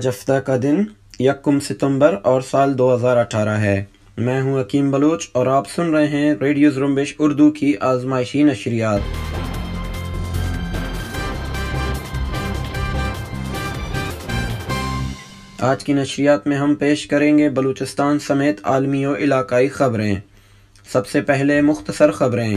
آج ہفتہ کا دن یکم ستمبر اور سال دو ہزار اٹھارہ ہے۔ میں ہوں حکیم بلوچ اور آپ سن رہے ہیں ریڈیو زرمبش اردو کی آزمائشی نشریات۔ آج کی نشریات میں ہم پیش کریں گے بلوچستان سمیت عالمی و علاقائی خبریں۔ سب سے پہلے مختصر خبریں۔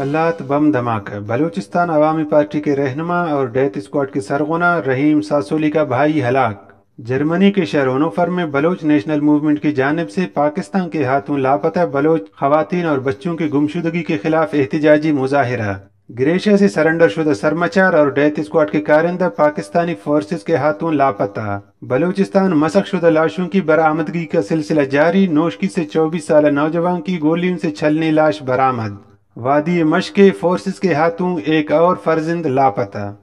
کلات بم دھماکہ۔ بلوچستان عوامی پارٹی کے رہنما اور ڈیتھ اسکواڈ کے سرغنہ رحیم ساسولی کا بھائی ہلاک۔ جرمنی کے شہر ہونوفر میں بلوچ نیشنل موومنٹ کی جانب سے پاکستان کے ہاتھوں لاپتہ بلوچ خواتین اور بچوں کی گمشدگی کے خلاف احتجاجی مظاہرہ۔ گریشیا سے سرنڈر شدہ سرمچار اور ڈیتھ اسکواڈ کے کارندہ پاکستانی فورسز کے ہاتھوں لاپتہ۔ بلوچستان مسق شدہ لاشوں کی برآمدگی کا سلسلہ جاری۔ نوشکی سے چوبیس سالہ نوجوان کی گولیوں سے چھلنی لاش برآمد۔ وادی مشق فورسز کے ہاتھوں ایک اور فرزند لاپتہ۔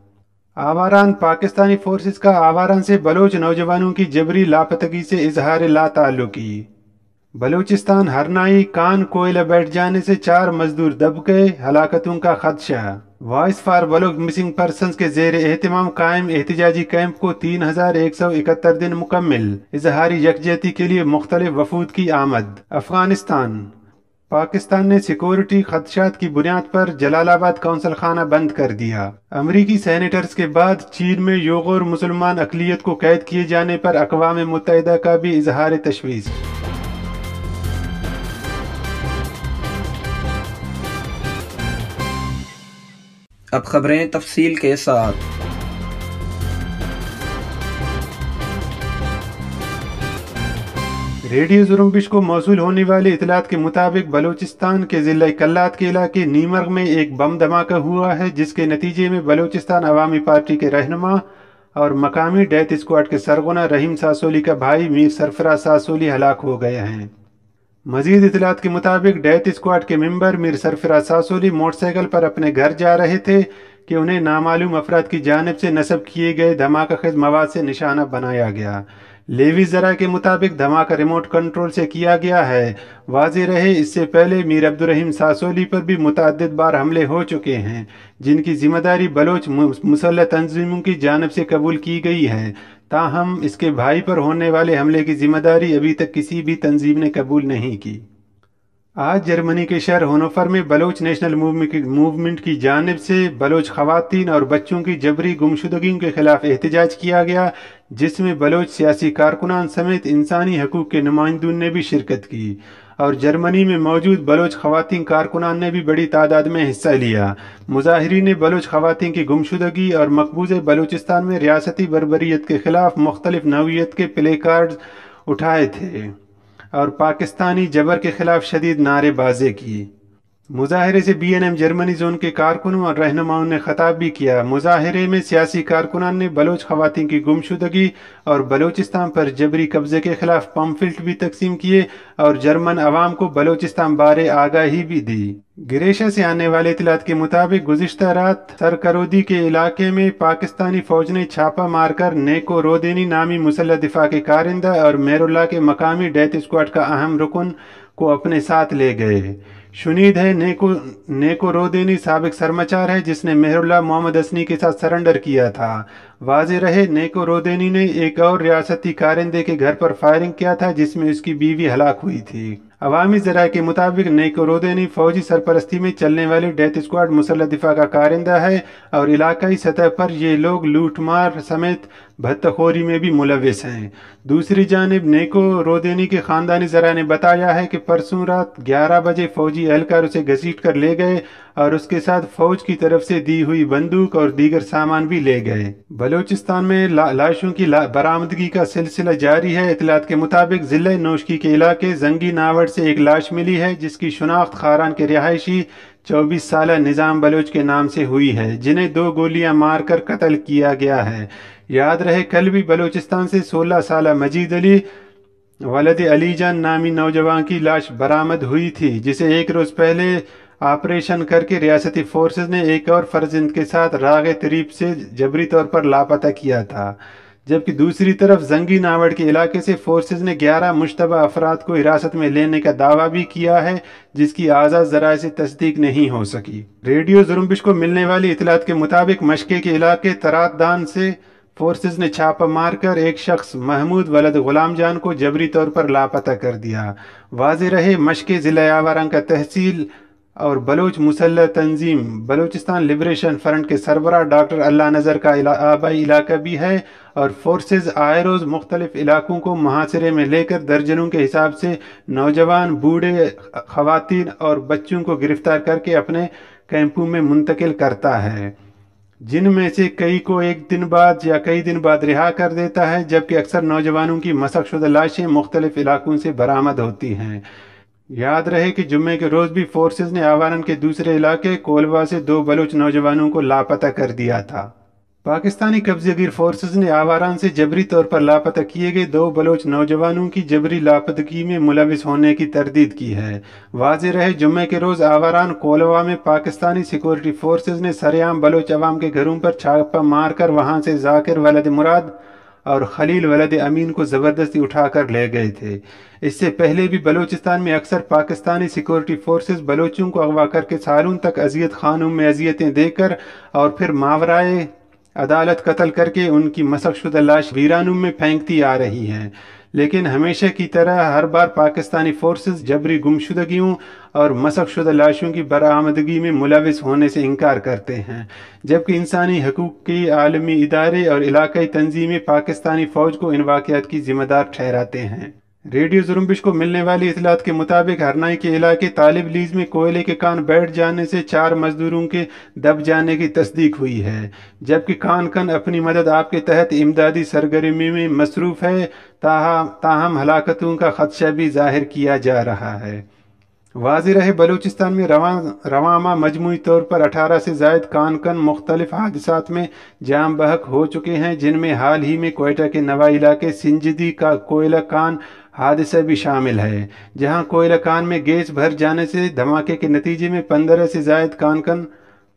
آواران پاکستانی فورسز کا آواران سے بلوچ نوجوانوں کی جبری لاپتگی سے اظہار لا تعلقی بلوچستان ہرنائی کان کوئلہ بیٹھ جانے سے چار مزدور دب گئے، ہلاکتوں کا خدشہ۔ Voice for Baloch missing persons کے زیر اہتمام قائم احتجاجی کیمپ کو تین ہزار ایک سو اکہتر دن مکمل۔ اظہاری یکجہتی کے لیے مختلف وفود کی آمد۔ افغانستان۔ پاکستان نے سیکورٹی خدشات کی بنیاد پر جلال آباد کونسل خانہ بند کر دیا۔ امریکی سینیٹرز کے بعد چین میں یوغور مسلمان اقلیت کو قید کیے جانے پر اقوام متحدہ کا بھی اظہار تشویش۔ اب خبریں تفصیل کے ساتھ۔ ریڈیو زرمبش کو موصول ہونے والی اطلاعات کے مطابق بلوچستان کے ضلع کلات کے علاقے نیمرگ میں ایک بم دھماکہ ہوا ہے، جس کے نتیجے میں بلوچستان عوامی پارٹی کے رہنما اور مقامی ڈیتھ اسکواڈ کے سرغنہ رحیم ساسولی کا بھائی میر سرفراز ساسولی ہلاک ہو گئے ہیں۔ مزید اطلاعات کے مطابق ڈیتھ اسکواڈ کے ممبر میر سرفراز ساسولی موٹر سائیکل پر اپنے گھر جا رہے تھے کہ انہیں نامعلوم افراد کی جانب سے نصب کیے گئے دھماکہ خیز مواد سے نشانہ بنایا گیا۔ لیوی ذرا کے مطابق دھماکہ ریموٹ کنٹرول سے کیا گیا ہے۔ واضح رہے، اس سے پہلے میر عبدالرحیم ساسولی پر بھی متعدد بار حملے ہو چکے ہیں، جن کی ذمہ داری بلوچ مسلح تنظیموں کی جانب سے قبول کی گئی ہے۔ تاہم، اس کے بھائی پر ہونے والے حملے کی ذمہ داری ابھی تک کسی بھی تنظیم نے قبول نہیں کی۔ آج جرمنی کے شہر ہونوفر میں بلوچ نیشنل موومنٹ کی جانب سے بلوچ خواتین اور بچوں کی جبری گمشدگیوں کے خلاف احتجاج کیا گیا، جس میں بلوچ سیاسی کارکنان سمیت انسانی حقوق کے نمائندوں نے بھی شرکت کی اور جرمنی میں موجود بلوچ خواتین کارکنان نے بھی بڑی تعداد میں حصہ لیا۔ مظاہرین نے بلوچ خواتین کی گمشدگی اور مقبوض بلوچستان میں ریاستی بربریت کے خلاف مختلف نوعیت کے پلے کارڈز اٹھائے تھے۔ اور پاکستانی جبر کے خلاف شدید نعرے بازی کی۔ مظاہرے سے B N M Germany zone کے کارکنوں اور رہنماؤں نے خطاب بھی کیا۔ مظاہرے میں سیاسی کارکنان نے بلوچ خواتین کی گمشدگی اور بلوچستان پر جبری قبضے کے خلاف پمفلٹ بھی تقسیم کیے اور جرمن عوام کو بلوچستان بارے آگاہی بھی دی۔ گریشا سے آنے والے اطلاعات کے مطابق گزشتہ رات سرکرودی کے علاقے میں پاکستانی فوج نے چھاپا مار کر نیکو رودینی نامی مسلح دفاع کے کارندہ اور میر اللہ کے مقامی ڈیتھ اسکواڈ کا اہم رکن کو اپنے ساتھ لے گئے۔ شنید ہے، نیکو نیکو رودینی سابق سرمچار ہے، جس نے مہر اللہ محمد اسنی کے ساتھ سرنڈر کیا تھا۔ واضح رہے، نیکو رودینی نے ایک اور ریاستی کارندے کے گھر پر فائرنگ کیا تھا، جس میں اس کی بیوی ہلاک ہوئی تھی۔ عوامی ذرائع کے مطابق، نیکو رودینی فوجی سرپرستی میں چلنے والی ڈیتھ اسکواڈ مسلح دفاع کا کارندہ ہے اور علاقائی سطح پر یہ لوگ لوٹ مار سمیت بھتخوری میں بھی ملوث ہیں۔ دوسری جانب، نیکو رودینی کے خاندانی ذرائع نے بتایا ہے کہ پرسوں رات گیارہ بجے فوجی اہلکار اسے گھسیٹ کر لے گئے اور اس کے ساتھ فوج کی طرف سے دی ہوئی بندوق اور دیگر سامان بھی لے گئے۔ بلوچستان میں لاشوں کی برآمدگی کا سلسلہ جاری ہے۔ اطلاعات کے مطابق ضلع نوشکی کے علاقے زنگی ناوڑ سے ایک لاش ملی ہے، جس کی شناخت خاران کے رہائشی چوبیس سالہ نظام بلوچ کے نام سے ہوئی ہے، جنہیں دو گولیاں مار کر قتل کیا گیا ہے۔ یاد رہے، کل بھی بلوچستان سے سولہ سالہ مجید علی، ولد علی جان نامی نوجوان کی لاش برآمد ہوئی تھی، جسے ایک روز پہلے آپریشن کر کے ریاستی فورسز نے ایک اور فرزند کے ساتھ راغ تریب سے جبری طور پر لاپتہ کیا تھا۔ جبکہ دوسری طرف زنگی ناوڑ کے علاقے سے فورسز نے گیارہ مشتبہ افراد کو حراست میں لینے کا دعویٰ بھی کیا ہے، جس کی آزاد ذرائع سے تصدیق نہیں ہو سکی۔ ریڈیو زرمبش کو ملنے والی اطلاعات کے مطابق مشقے کے علاقے ترات دان سے فورسز نے چھاپا مار کر ایک شخص محمود ولد غلام جان کو جبری طور پر لاپتہ کر دیا۔ واضح رہے مشق ضلع آواران کا تحصیل اور بلوچ مسلح تنظیم۔ بلوچستان لبریشن فرنٹ کے سربراہ ڈاکٹر اللہ نظر کا آبائی علاقہ بھی ہے اور فورسز آئے روز مختلف علاقوں کو محاصرے میں لے کر درجنوں کے حساب سے نوجوان، بوڑھے، خواتین اور بچوں کو گرفتار کر کے اپنے کیمپوں میں منتقل کرتا ہے۔ جن میں سے کئی کو ایک دن بعد یا کئی دن بعد رہا کر دیتا ہے، جبکہ اکثر نوجوانوں کی مسق شدہ لاشیں مختلف علاقوں سے برآمد ہوتی ہیں۔ یاد رہے کہ جمعے کے روز بھی فورسز نے آوارن کے دوسرے علاقے کولوا سے دو بلوچ نوجوانوں کو لاپتہ کر دیا تھا۔ پاکستانی قبضہ گیر فورسز نے آواران سے جبری طور پر لاپتہ کیے گئے دو بلوچ نوجوانوں کی جبری لاپتگی میں ملوث ہونے کی تردید کی ہے۔ واضح رہے جمعے کے روز آواران کولوا میں پاکستانی سیکورٹی فورسز نے سریام بلوچ عوام کے گھروں پر چھاپا مار کر وہاں سے ذاکر ولد مراد اور خلیل ولد امین کو زبردستی اٹھا کر لے گئے تھے۔ اس سے پہلے بھی بلوچستان میں اکثر پاکستانی سیکورٹی فورسز بلوچوں کو اغوا کر کے سالوں تک اذیت خانوں میں اذیتیں دے کر اور پھر ماورائے عدالت قتل کر کے ان کی مسق شدہ لاش ویرانوں میں پھینکتی آ رہی ہیں لیکن ہمیشہ کی طرح ہر بار پاکستانی فورسز جبری گمشدگیوں اور مسق شدہ لاشوں کی برآمدگی میں ملوث ہونے سے انکار کرتے ہیں۔ جبکہ انسانی حقوق کی عالمی ادارے اور علاقائی تنظیمیں پاکستانی فوج کو ان واقعات کی ذمہ دار ٹھہراتے ہیں۔ ریڈیو زرمبش کو ملنے والی اطلاعات کے مطابق ہرنائی کے علاقے طالب لیز میں کوئلے کے کان بیٹھ جانے سے چار مزدوروں کے دب جانے کی تصدیق ہوئی ہے۔ جبکہ کان کن اپنی مدد آپ کے تحت امدادی سرگرمی میں مصروف ہے، تاہم ہلاکتوں کا خدشہ بھی ظاہر کیا جا رہا ہے۔ واضح رہے، بلوچستان میں رواں مجموعی طور پر اٹھارہ سے زائد کان کن مختلف حادثات میں جام بحق ہو چکے ہیں، جن میں حال ہی میں کوئٹہ کے نوا علاقے سنجدی کا کوئلہ کان حادثہ بھی شامل ہے، جہاں کوئلہ کان میں گیس بھر جانے سے، دھماکے کے نتیجے میں پندرہ سے زائد کان کن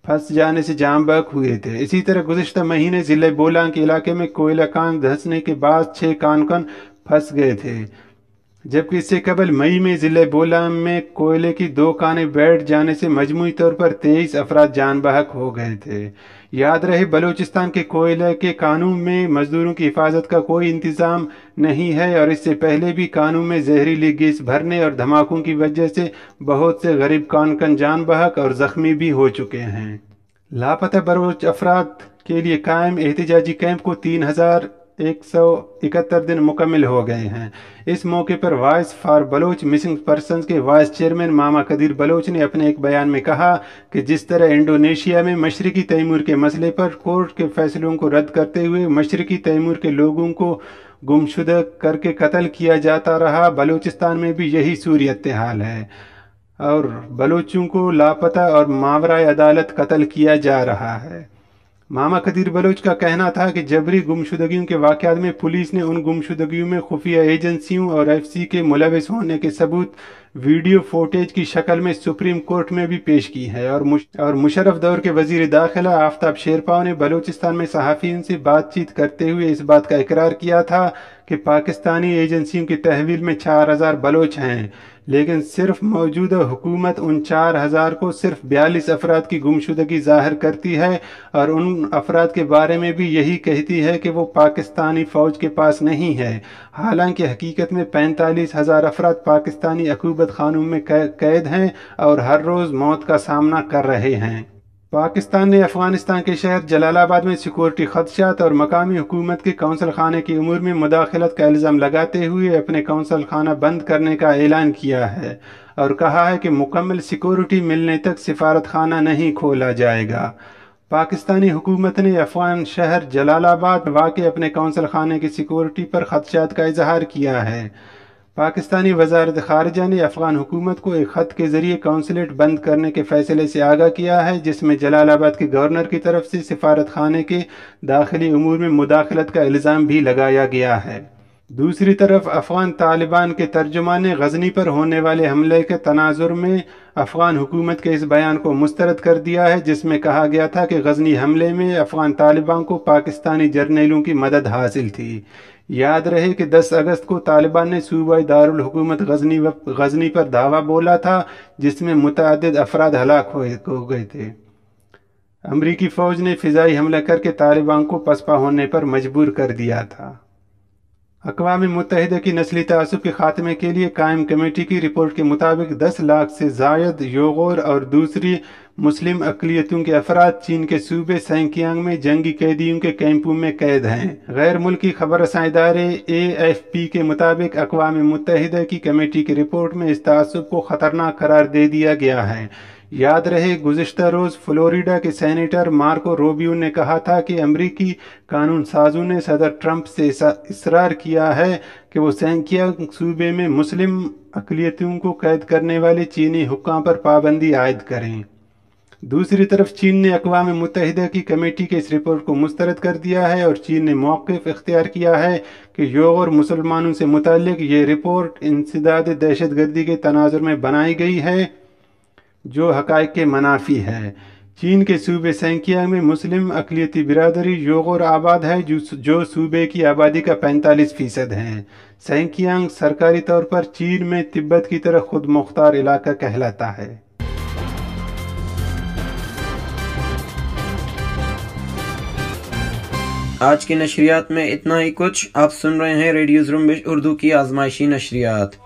پھنس جانے سے جام بک ہوئے تھے۔ اسی طرح گزشتہ مہینے ضلع بولان کے علاقے میں کوئلہ کان دھسنے کے بعد چھ کان کن پھنس گئے تھے۔ جبکہ اس سے قبل مئی میں ضلع بولام میں کوئلے کی دو کانیں بیٹھ جانے سے مجموعی طور پر تیئیس افراد جان بحق ہو گئے تھے۔ یاد رہے، بلوچستان کے کوئلہ کے قانون میں مزدوروں کی حفاظت کا کوئی انتظام نہیں ہے اور اس سے پہلے بھی قانون میں زہریلی گیس بھرنے اور دھماکوں کی وجہ سے بہت سے غریب کان کن جان بحق اور زخمی بھی ہو چکے ہیں۔ لاپتہ بلوچ افراد کے لیے قائم احتجاجی کیمپ کو تین ہزار ایک سو اکہتر دن مکمل ہو گئے ہیں۔ اس موقع پر voice for Baloch missing persons کے وائس چیئرمین ماما قدیر بلوچ نے اپنے ایک بیان میں کہا کہ جس طرح انڈونیشیا میں مشرقی تیمور کے مسئلے پر کورٹ کے فیصلوں کو رد کرتے ہوئے مشرقی تیمور کے لوگوں کو گمشدہ کر کے قتل کیا جاتا رہا، بلوچستان میں بھی یہی صورت حال ہے۔ اور بلوچوں کو لاپتہ اور ماورائے عدالت قتل کیا جا رہا ہے۔ ماما قدیر بلوچ کا کہنا تھا کہ جبری گمشدگیوں کے واقعات میں پولیس نے ان گمشدگیوں میں خفیہ ایجنسیوں اور ایف سی کے ملوث ہونے کے ثبوت ویڈیو فوٹیج کی شکل میں سپریم کورٹ میں بھی پیش کی ہے اور مشرف دور کے وزیر داخلہ آفتاب شیرپاؤ نے بلوچستان میں صحافیوں سے بات چیت کرتے ہوئے اس بات کا اقرار کیا تھا کہ پاکستانی ایجنسیوں کی تحویل میں چار ہزار بلوچ ہیں۔ لیکن صرف موجودہ حکومت ان چار ہزار کو صرف بیالیس افراد کی گمشدگی ظاہر کرتی ہے اور ان افراد کے بارے میں بھی یہی کہتی ہے کہ وہ پاکستانی فوج کے پاس نہیں ہے۔ حالانکہ حقیقت میں پینتالیس ہزار افراد پاکستانی حکومت خانوں میں قید ہیں اور ہر روز موت کا سامنا کر رہے ہیں۔ پاکستان نے افغانستان کے شہر جلال آباد میں سیکورٹی خدشات اور مقامی حکومت کے کونسل خانے کی امور میں مداخلت کا الزام لگاتے ہوئے اپنے کونسل خانہ بند کرنے کا اعلان کیا ہے اور کہا ہے کہ مکمل سیکورٹی ملنے تک سفارت خانہ نہیں کھولا جائے گا۔ پاکستانی حکومت نے افغان شہر جلال آباد واقع اپنے کونسل خانے کی سیکورٹی پر خدشات کا اظہار کیا ہے۔ پاکستانی وزارت خارجہ نے افغان حکومت کو ایک خط کے ذریعے کونسلیٹ بند کرنے کے فیصلے سے آگاہ کیا ہے، جس میں جلال آباد کے گورنر کی طرف سے سفارت خانے کے داخلی امور میں مداخلت کا الزام بھی لگایا گیا ہے۔ دوسری طرف افغان طالبان کے ترجمان نے غزنی پر ہونے والے حملے کے تناظر میں افغان حکومت کے اس بیان کو مسترد کر دیا ہے، جس میں کہا گیا تھا کہ غزنی حملے میں افغان طالبان کو پاکستانی جرنیلوں کی مدد حاصل تھی۔ یاد رہے کہ دس اگست کو طالبان نے صوبہ دارالحکومت غزنی غزنی پر دعویٰ بولا تھا، جس میں متعدد افراد ہلاک ہو گئے تھے۔ امریکی فوج نے فضائی حملہ کر کے طالبان کو پسپا ہونے پر مجبور کر دیا تھا۔ اقوام متحدہ کی نسلی تعصب کے خاتمے کے لیے قائم کمیٹی کی رپورٹ کے مطابق دس لاکھ سے زائد یوغور اور دوسری مسلم اقلیتوں کے افراد چین کے صوبے سینکیانگ میں جنگی قیدیوں کے کیمپوں میں قید ہیں۔ غیر ملکی خبر رساں ادارے اے ایف پی کے مطابق اقوام متحدہ کی کمیٹی کی رپورٹ میں اس تعصب کو خطرناک قرار دے دیا گیا ہے۔ یاد رہے، گزشتہ روز فلوریڈا کے سینیٹر مارکو روبیو نے کہا تھا کہ امریکی قانون سازوں نے صدر ٹرمپ سے اصرار کیا ہے کہ وہ سینکیا صوبے میں مسلم اقلیتوں کو قید کرنے والے چینی حکام پر پابندی عائد کریں۔ دوسری طرف، چین نے اقوام متحدہ کی کمیٹی کے اس رپورٹ کو مسترد کر دیا ہے اور چین نے موقف اختیار کیا ہے کہ یوگ اور مسلمانوں سے متعلق یہ رپورٹ انسداد دہشت گردی کے تناظر میں بنائی گئی ہے۔ جو حقائق کے منافی ہے۔ چین کے صوبے سینکیا میں مسلم اقلیتی برادری یوغور آباد ہے، جو صوبے کی آبادی کا پینتالیس فیصد ہیں۔ سینکیانگ سرکاری طور پر چین میں تبت کی طرح خود مختار علاقہ کہلاتا ہے۔ آج کی نشریات میں اتنا ہی کچھ۔ آپ سن رہے ہیں ریڈیو زرمبش اردو کی آزمائشی نشریات۔